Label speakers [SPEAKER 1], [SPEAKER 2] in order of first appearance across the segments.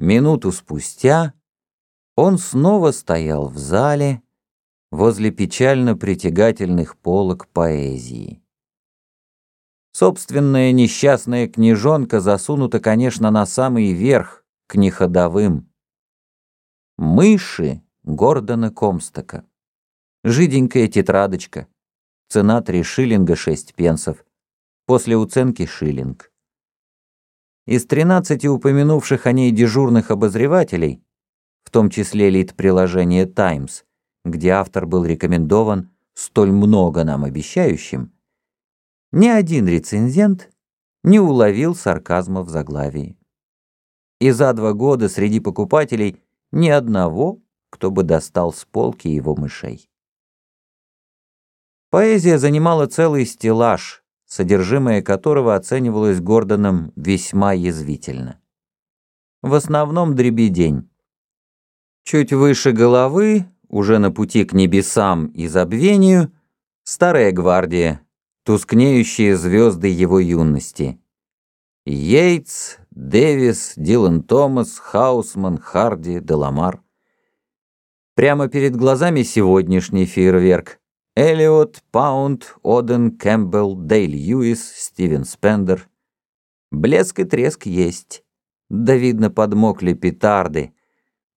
[SPEAKER 1] Минуту спустя он снова стоял в зале возле печально притягательных полок поэзии. Собственная несчастная книжонка засунута, конечно, на самый верх, к неходовым. Мыши Гордона Комстока. Жиденькая тетрадочка. Цена три шиллинга шесть пенсов. После уценки шиллинг. Из тринадцати упомянувших о ней дежурных обозревателей, в том числе лид-приложение «Таймс», где автор был рекомендован столь много нам обещающим, ни один рецензент не уловил сарказма в заглавии. И за два года среди покупателей ни одного, кто бы достал с полки его мышей. Поэзия занимала целый стеллаж, содержимое которого оценивалось Гордоном весьма язвительно. В основном дребедень. Чуть выше головы, уже на пути к небесам и забвению, старая гвардия, тускнеющие звезды его юности. Йейтс, Дэвис, Дилан Томас, Хаусман, Харди, Деламар. Прямо перед глазами сегодняшний фейерверк. Эллиот, Паунд, Оден, Кэмпбелл, Дэй Льюис, Стивен Спендер. Блеск и треск есть. Да видно подмокли петарды.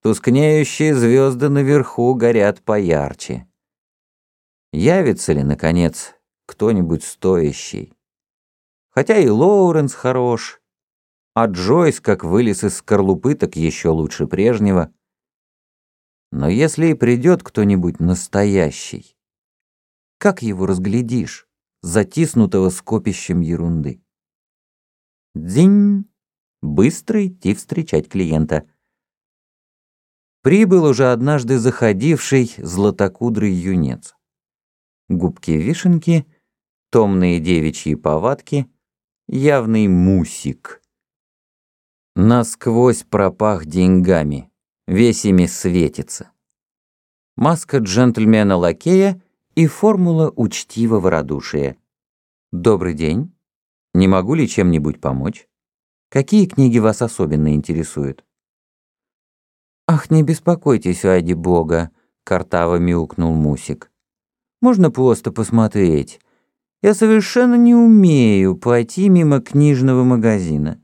[SPEAKER 1] Тускнеющие звезды наверху горят поярче. Явится ли, наконец, кто-нибудь стоящий? Хотя и Лоуренс хорош, а Джойс, как вылез из скорлупы, так еще лучше прежнего. Но если и придет кто-нибудь настоящий, как его разглядишь, затиснутого скопищем ерунды? Дзинь! Быстро идти встречать клиента. Прибыл уже однажды заходивший златокудрый юнец. Губки-вишенки, томные девичьи повадки, явный мусик. Насквозь пропах деньгами, весь ими светится. Маска джентльмена-лакея и формула учтивого радушия. «Добрый день. Не могу ли чем-нибудь помочь? Какие книги вас особенно интересуют?» «Ах, не беспокойтесь ради бога», — картаво мяукнул Мусик. «Можно просто посмотреть. Я совершенно не умею пойти мимо книжного магазина.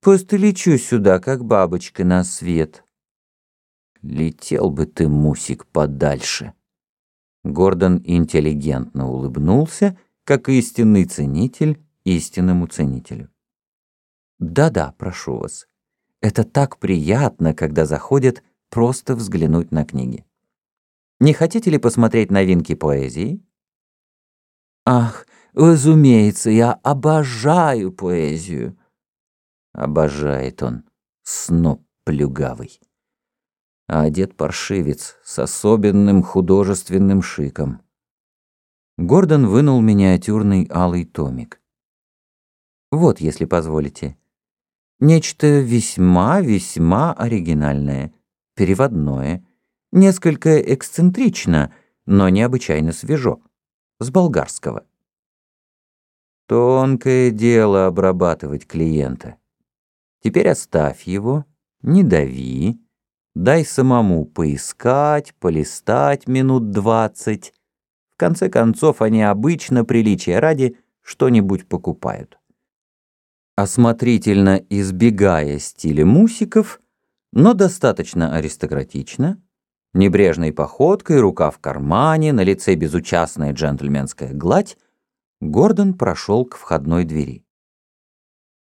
[SPEAKER 1] Просто лечу сюда, как бабочка на свет». «Летел бы ты, Мусик, подальше». Гордон интеллигентно улыбнулся, как истинный ценитель истинному ценителю. «Да-да, прошу вас». Это так приятно, когда заходят просто взглянуть на книги. Не хотите ли посмотреть новинки поэзии? Ах, разумеется, я обожаю поэзию. Обожает он, сноп плюгавый. А одет паршивец с особенным художественным шиком. Гордон вынул миниатюрный алый томик. Вот, если позволите. Нечто весьма-весьма оригинальное, переводное, несколько эксцентрично, но необычайно свежо, с болгарского. Тонкое дело обрабатывать клиента. Теперь оставь его, не дави, дай самому поискать, полистать минут двадцать. В конце концов, они обычно, приличия ради, что-нибудь покупают осмотрительно избегая стиля мусиков, но достаточно аристократично, небрежной походкой, рука в кармане, на лице безучастная джентльменская гладь, Гордон прошел к входной двери.